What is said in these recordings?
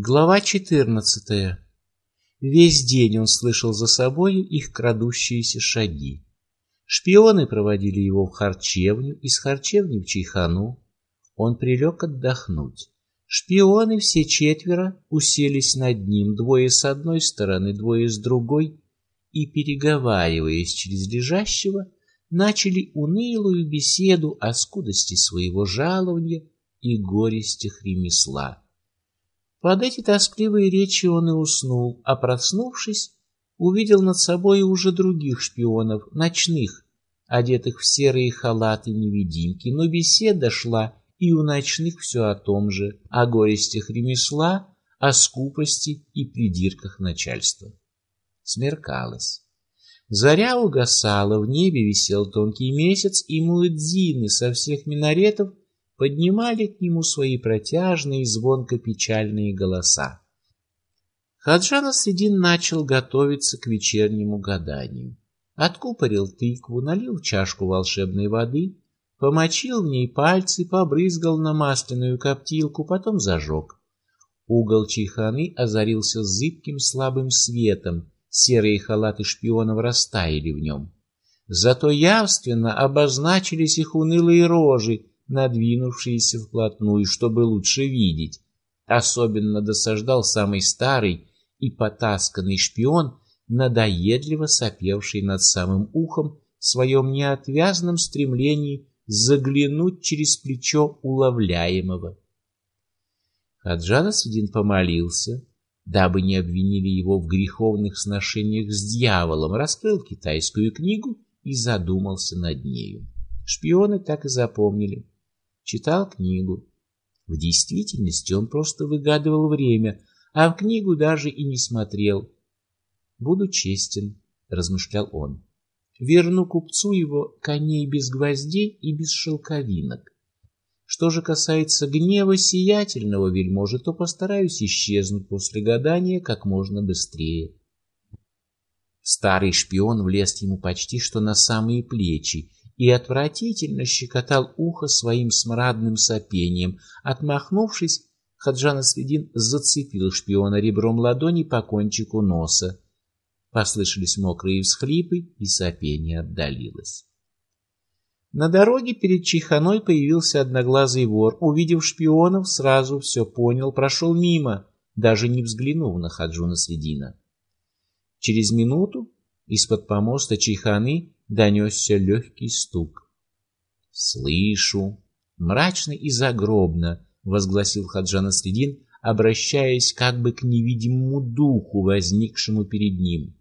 Глава 14. Весь день он слышал за собою их крадущиеся шаги. Шпионы проводили его в харчевню, из харчевни в чайхану. Он прилег отдохнуть. Шпионы все четверо уселись над ним, двое с одной стороны, двое с другой, и, переговариваясь через лежащего, начали унылую беседу о скудости своего жалования и горестях ремесла. Под эти тоскливые речи он и уснул, а проснувшись, увидел над собой уже других шпионов, ночных, одетых в серые халаты невидимки, но беседа шла и у ночных все о том же, о горестях ремесла, о скупости и придирках начальства. Смеркалось. Заря угасала, в небе висел тонкий месяц, и муэдзины со всех минаретов поднимали к нему свои протяжные звонко-печальные голоса. Хаджан Асредин начал готовиться к вечернему гаданию. Откупорил тыкву, налил чашку волшебной воды, помочил в ней пальцы, побрызгал на масляную коптилку, потом зажег. Угол чайханы озарился зыбким слабым светом, серые халаты шпионов растаяли в нем. Зато явственно обозначились их унылые рожи, надвинувшиеся вплотную, чтобы лучше видеть. Особенно досаждал самый старый и потасканный шпион, надоедливо сопевший над самым ухом в своем неотвязном стремлении заглянуть через плечо уловляемого. Хаджан Асвидин помолился, дабы не обвинили его в греховных сношениях с дьяволом, раскрыл китайскую книгу и задумался над нею. Шпионы так и запомнили читал книгу. В действительности он просто выгадывал время, а в книгу даже и не смотрел. Буду честен, размышлял он. Верну купцу его коней без гвоздей и без шелковинок. Что же касается гнева сиятельного вельможи, то постараюсь исчезнуть после гадания как можно быстрее. Старый шпион влез ему почти что на самые плечи и отвратительно щекотал ухо своим смрадным сопением. Отмахнувшись, Хаджан Следин зацепил шпиона ребром ладони по кончику носа. Послышались мокрые всхлипы, и сопение отдалилось. На дороге перед Чиханой появился одноглазый вор. Увидев шпионов, сразу все понял, прошел мимо, даже не взглянув на Хаджуна Следина. Через минуту из-под помоста Чиханы донесся легкий стук. «Слышу!» Мрачно и загробно возгласил Хаджан Следин, обращаясь как бы к невидимому духу, возникшему перед ним.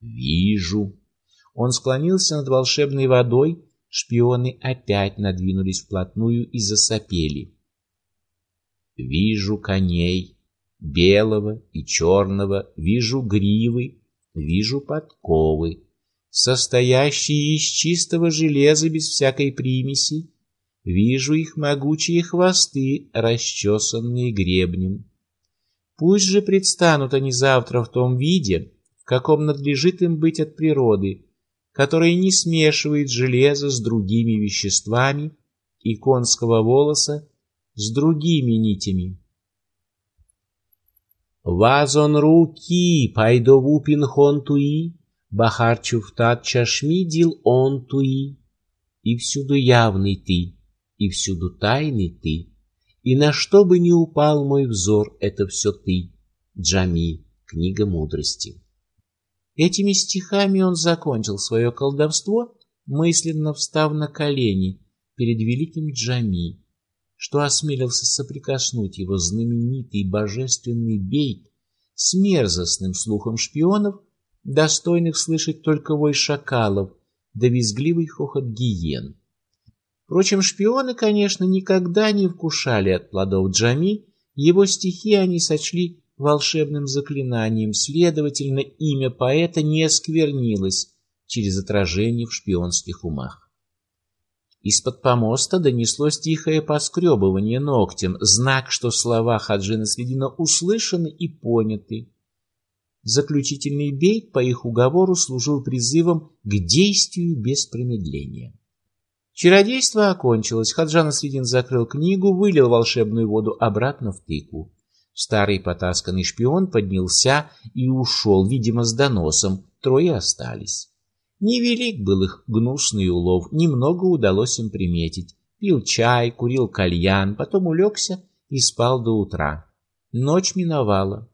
«Вижу!» Он склонился над волшебной водой, шпионы опять надвинулись вплотную и засопели. «Вижу коней, белого и черного, вижу гривы, вижу подковы, состоящие из чистого железа без всякой примеси. Вижу их могучие хвосты, расчесанные гребнем. Пусть же предстанут они завтра в том виде, в каком надлежит им быть от природы, которая не смешивает железо с другими веществами и конского волоса с другими нитями. Вазон руки, пайдову пинхон туи, Бахар Чуфтат чашми он туи, и всюду явный ты, и всюду тайный ты, и на что бы ни упал мой взор, это все ты, Джами, книга мудрости. Этими стихами он закончил свое колдовство, мысленно встав на колени перед великим Джами, что осмелился соприкоснуть его знаменитый божественный бейт с мерзостным слухом шпионов достойных слышать только вой шакалов да визгливый хохот гиен. Впрочем, шпионы, конечно, никогда не вкушали от плодов Джами, его стихи они сочли волшебным заклинанием, следовательно, имя поэта не осквернилось через отражение в шпионских умах. Из-под помоста донеслось тихое поскребывание ногтем, знак, что слова Хаджина Следина услышаны и поняты. Заключительный бейт по их уговору служил призывом к действию без промедления. Чародейство окончилось. Хаджан Средин закрыл книгу, вылил волшебную воду обратно в тыкву. Старый потасканный шпион поднялся и ушел, видимо, с доносом. Трое остались. Невелик был их гнусный улов, немного удалось им приметить. Пил чай, курил кальян, потом улегся и спал до утра. Ночь миновала.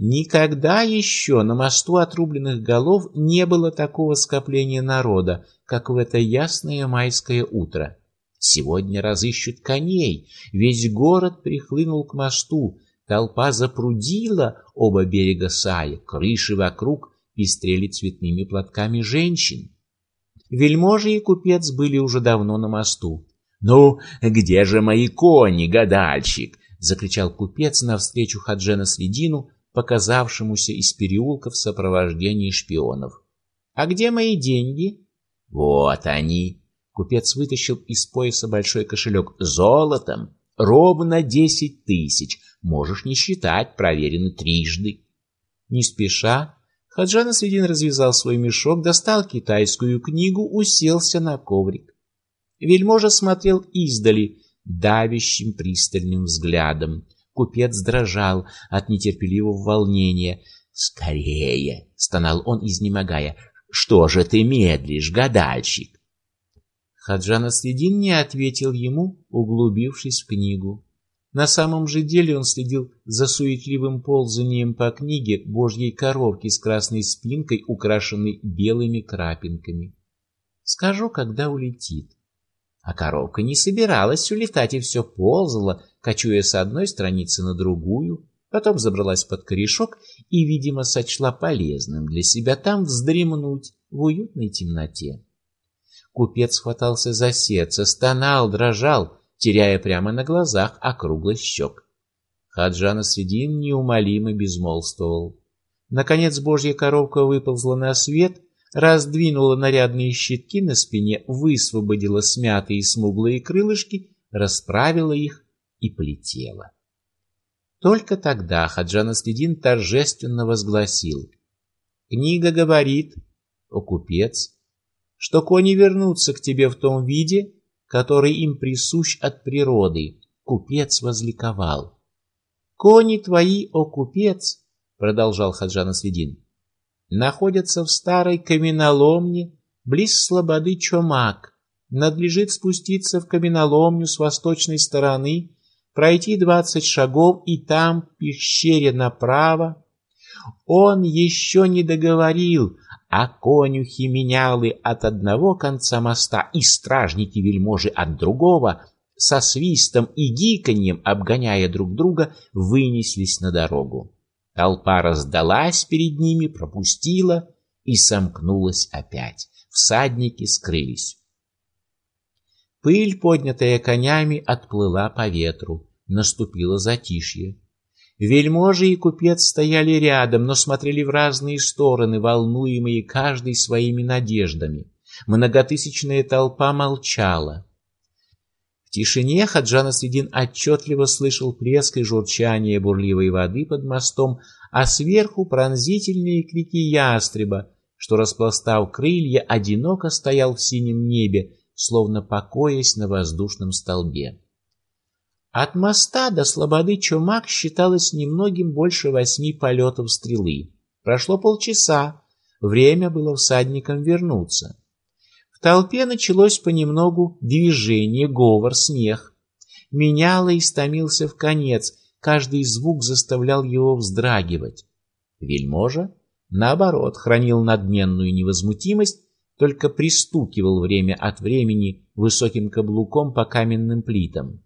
Никогда еще на мосту отрубленных голов не было такого скопления народа, как в это ясное майское утро. Сегодня разыщут коней, весь город прихлынул к мосту, толпа запрудила оба берега Сая, крыши вокруг пестрели цветными платками женщин. Вельможи и купец были уже давно на мосту. «Ну, где же мои кони, гадальщик?» — закричал купец навстречу Хаджена Следину, показавшемуся из переулка в сопровождении шпионов. «А где мои деньги?» «Вот они!» Купец вытащил из пояса большой кошелек золотом. «Ровно десять тысяч. Можешь не считать, проверено трижды». Не спеша, Хаджан Асвидин развязал свой мешок, достал китайскую книгу, уселся на коврик. Вельможа смотрел издали, давящим пристальным взглядом. Купец дрожал от нетерпеливого волнения. «Скорее!» — стонал он, изнемогая. «Что же ты медлишь, гадальщик?» Хаджан Асвидин не ответил ему, углубившись в книгу. На самом же деле он следил за суетливым ползанием по книге божьей коровки с красной спинкой, украшенной белыми крапинками. Скажу, когда улетит. А коровка не собиралась улетать и все ползала, кочуя с одной страницы на другую, потом забралась под корешок и, видимо, сочла полезным для себя там вздремнуть в уютной темноте. Купец хватался за сердце, стонал, дрожал, теряя прямо на глазах округлость щек. Хаджана Средин неумолимо безмолвствовал. Наконец божья коровка выползла на свет раздвинула нарядные щитки на спине, высвободила смятые смуглые крылышки, расправила их и полетела. Только тогда Хаджан Аследин торжественно возгласил. «Книга говорит, о купец, что кони вернутся к тебе в том виде, который им присущ от природы». Купец возликовал. «Кони твои, о купец!» — продолжал Хаджан Аследин находятся в старой каменоломне близ слободы Чомак. Надлежит спуститься в каменоломню с восточной стороны, пройти двадцать шагов и там, в пещере направо. Он еще не договорил, а конюхи менялы от одного конца моста и стражники-вельможи от другого со свистом и гиканьем, обгоняя друг друга, вынеслись на дорогу. Толпа раздалась перед ними, пропустила и сомкнулась опять. Всадники скрылись. Пыль, поднятая конями, отплыла по ветру. Наступило затишье. Вельможи и купец стояли рядом, но смотрели в разные стороны, волнуемые каждый своими надеждами. Многотысячная толпа молчала. В тишине Хаджан Средин отчетливо слышал плеск и журчание бурливой воды под мостом, а сверху пронзительные крики ястреба, что, распластав крылья, одиноко стоял в синем небе, словно покоясь на воздушном столбе. От моста до слободы Чумак считалось немногим больше восьми полетов стрелы. Прошло полчаса, время было всадникам вернуться. Толпе началось понемногу движение, говор, смех. Меняло и стомился в конец, каждый звук заставлял его вздрагивать. Вельможа, наоборот, хранил надменную невозмутимость, только пристукивал время от времени высоким каблуком по каменным плитам.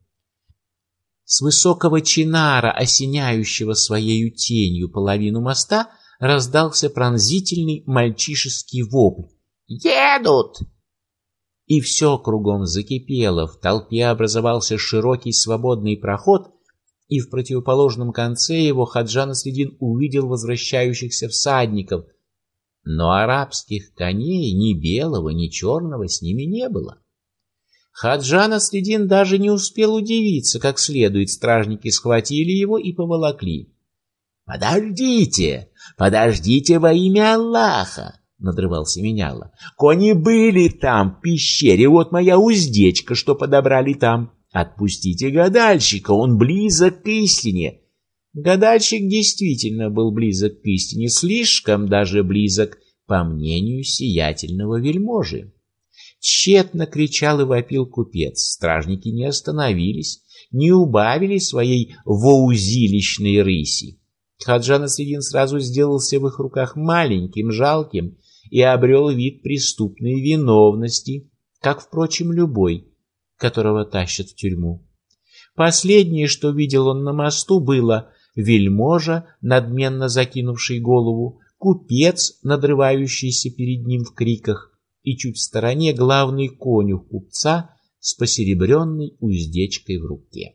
С высокого чинара, осеняющего своей тенью половину моста, раздался пронзительный мальчишеский вопль. «Едут!» И все кругом закипело, в толпе образовался широкий свободный проход, и в противоположном конце его Хаджан Следин увидел возвращающихся всадников, но арабских коней ни белого, ни черного с ними не было. Хаджан Следин даже не успел удивиться, как следует, стражники схватили его и поволокли. «Подождите! Подождите во имя Аллаха!» Надрывался меняла. Кони были там, в пещере, вот моя уздечка, что подобрали там. Отпустите гадальщика, он близок к истине. Гадальщик действительно был близок к истине, слишком даже близок, по мнению сиятельного вельможи. Тщетно кричал и вопил купец. Стражники не остановились, не убавили своей воузилищной рыси. Хаджа Насредин сразу сделался в их руках маленьким, жалким и обрел вид преступной виновности, как, впрочем, любой, которого тащат в тюрьму. Последнее, что видел он на мосту, было вельможа, надменно закинувший голову, купец, надрывающийся перед ним в криках, и чуть в стороне главный конюх купца с посеребренной уздечкой в руке.